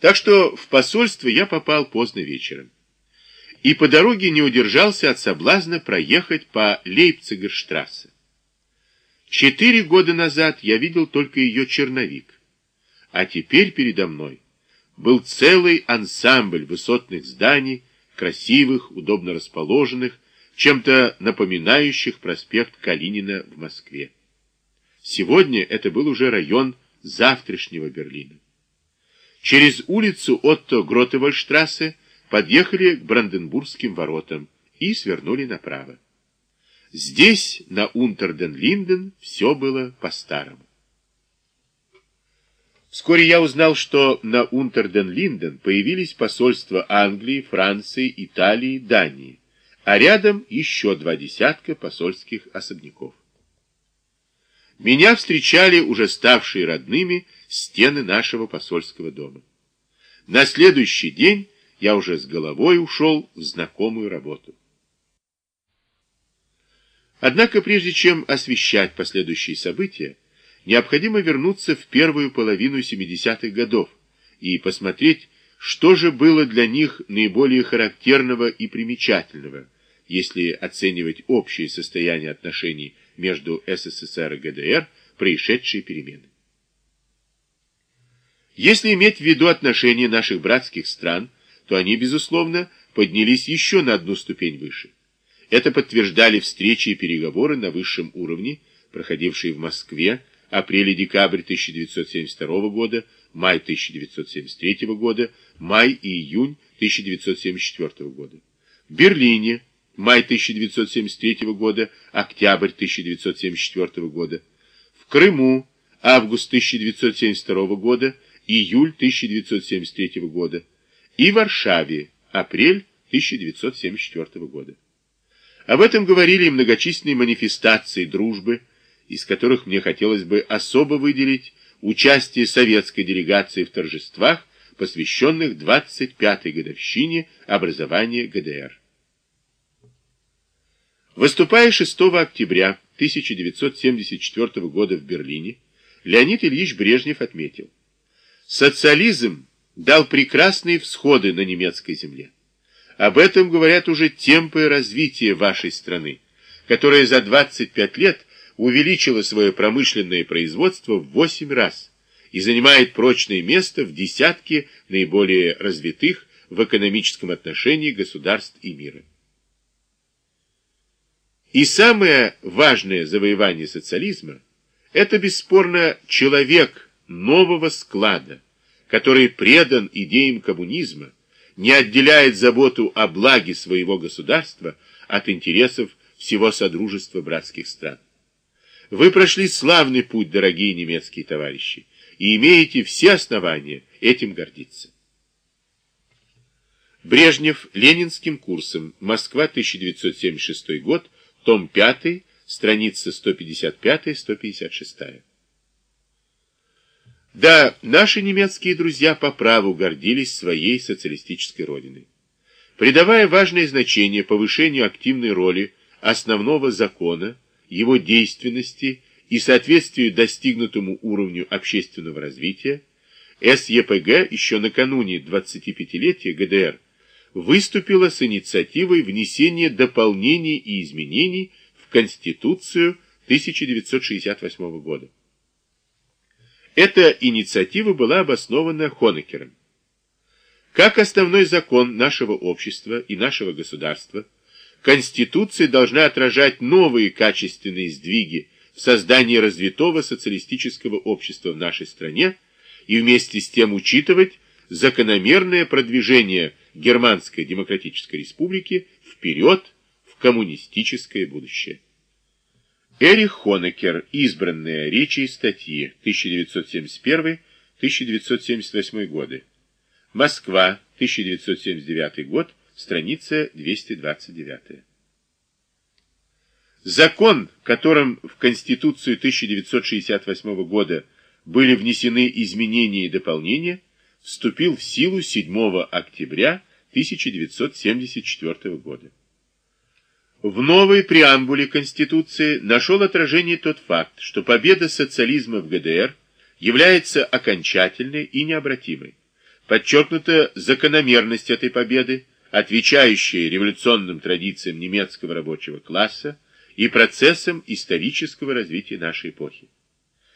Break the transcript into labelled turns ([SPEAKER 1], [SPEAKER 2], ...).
[SPEAKER 1] Так что в посольство я попал поздно вечером. И по дороге не удержался от соблазна проехать по Лейпцигерштрассе. Четыре года назад я видел только ее черновик. А теперь передо мной был целый ансамбль высотных зданий, красивых, удобно расположенных, чем-то напоминающих проспект Калинина в Москве. Сегодня это был уже район завтрашнего Берлина. Через улицу Отто Гротевольштрассе подъехали к Бранденбургским воротам и свернули направо. Здесь, на Унтерден-Линден, все было по-старому. Вскоре я узнал, что на Унтерден-Линден появились посольства Англии, Франции, Италии, Дании, а рядом еще два десятка посольских особняков. Меня встречали уже ставшие родными стены нашего посольского дома. На следующий день я уже с головой ушел в знакомую работу. Однако прежде чем освещать последующие события, необходимо вернуться в первую половину 70-х годов и посмотреть, что же было для них наиболее характерного и примечательного, если оценивать общее состояние отношений между СССР и ГДР, происшедшие перемены. Если иметь в виду отношения наших братских стран, то они, безусловно, поднялись еще на одну ступень выше. Это подтверждали встречи и переговоры на высшем уровне, проходившие в Москве, апреле-декабрь 1972 года, май 1973 года, май и июнь 1974 года. В Берлине, май 1973 года, октябрь 1974 года. В Крыму, август 1972 года, июль 1973 года. И Варшаве, апрель 1974 года. Об этом говорили многочисленные манифестации дружбы, из которых мне хотелось бы особо выделить участие советской делегации в торжествах, посвященных 25-й годовщине образования ГДР. Выступая 6 октября 1974 года в Берлине, Леонид Ильич Брежнев отметил, «Социализм дал прекрасные всходы на немецкой земле. Об этом говорят уже темпы развития вашей страны, которая за 25 лет увеличила свое промышленное производство в 8 раз и занимает прочное место в десятке наиболее развитых в экономическом отношении государств и мира. И самое важное завоевание социализма – это бесспорно человек нового склада, который предан идеям коммунизма, не отделяет заботу о благе своего государства от интересов всего Содружества братских стран. Вы прошли славный путь, дорогие немецкие товарищи, и имеете все основания этим гордиться. Брежнев ленинским курсом. Москва, 1976 год. Том 5, страница 155-156. Да, наши немецкие друзья по праву гордились своей социалистической родиной. Придавая важное значение повышению активной роли основного закона, его действенности и соответствию достигнутому уровню общественного развития, СЕПГ еще накануне 25-летия ГДР выступила с инициативой внесения дополнений и изменений в Конституцию 1968 года. Эта инициатива была обоснована Хонекером. Как основной закон нашего общества и нашего государства, Конституция должна отражать новые качественные сдвиги в создании развитого социалистического общества в нашей стране и вместе с тем учитывать закономерное продвижение Германской Демократической Республики вперед в коммунистическое будущее. Эрих Хонекер. Избранные речи и статьи. 1971-1978 годы. Москва. 1979 год. Страница 229. Закон, которым в Конституцию 1968 года были внесены изменения и дополнения, вступил в силу 7 октября 1974 года. В новой преамбуле Конституции нашел отражение тот факт, что победа социализма в ГДР является окончательной и необратимой. Подчеркнута закономерность этой победы, отвечающая революционным традициям немецкого рабочего класса и процессам исторического развития нашей эпохи.